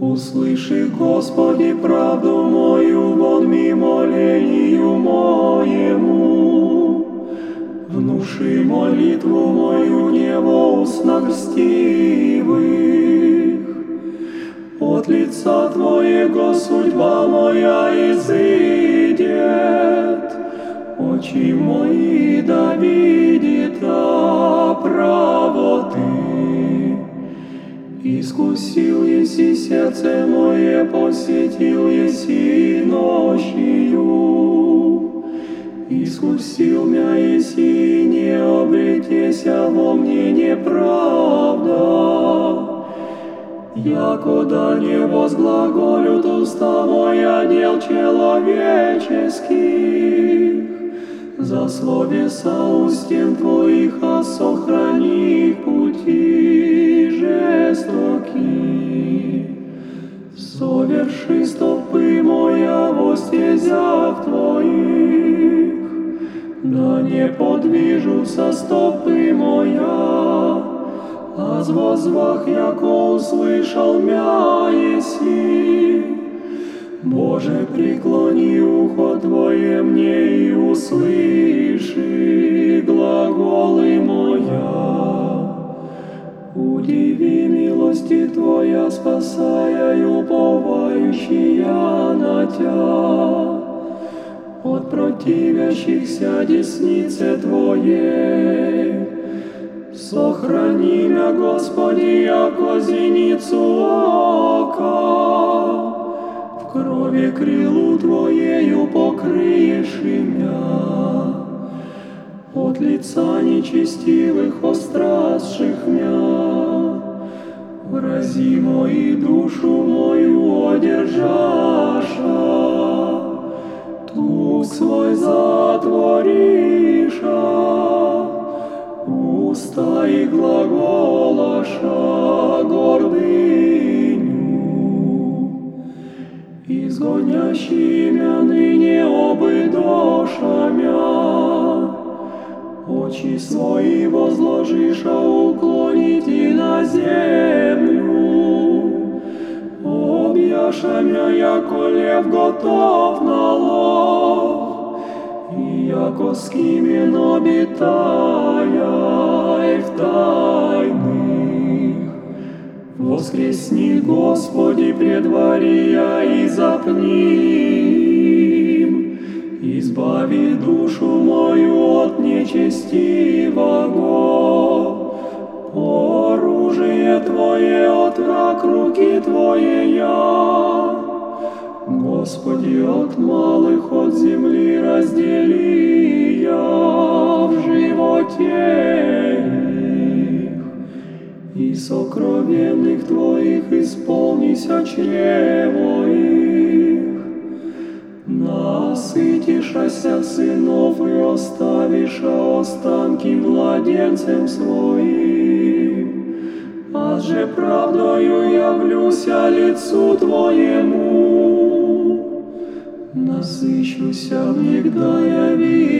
Услыши, Господи, правду мою, вон ми молению моему. Внуши молитву мою не во устах льстивых. От лица Твоего судьба моя изыдет. Очи мои да видит правоты. Искусил еси сердце мое, посетил еси ночью. Искусил мя еси, не обретеся во мне неправда. Якода не возглаголют уста моя дел человеческих, за словеса устен Твоих, а сохрани пути жестоки. Соверши моя во стезях Твоих, да не подвижутся стопы моя, а з возвах, яко услышал мя еси. Боже, преклони ухо Твое мне и услыши глаголы моя. Удиви милости Твоя, спасая и уповающая на Тя. От противящихся деснице Твоей. Сохрани мя, Господи, яко зеницу ока. В крови крилу Твоею покрыешь мя. От лица нечестивых, острасших Врази мои душу мою одержаша, Тук свой затвориша, уста и глаголаша гордыню. Изгонящий мя ныне обыдоша мя, Очи свои возложиша уклоните на землю. Объяша мя, яко лев готов на лов, И яко скимен обитая в тайных. Воскресни, Господи, предвария и запним, Избави душу мою нечестивого. Оружие Твое от враг руки Твоея. Господи, от малых от земли раздели я в животе их, и сокровенных Твоих исполнися чрево их. Насытишася сынов и оставиша останки младенцем своим. А же правдою явлюся лицу Твоему, насыщуся внегда явить ими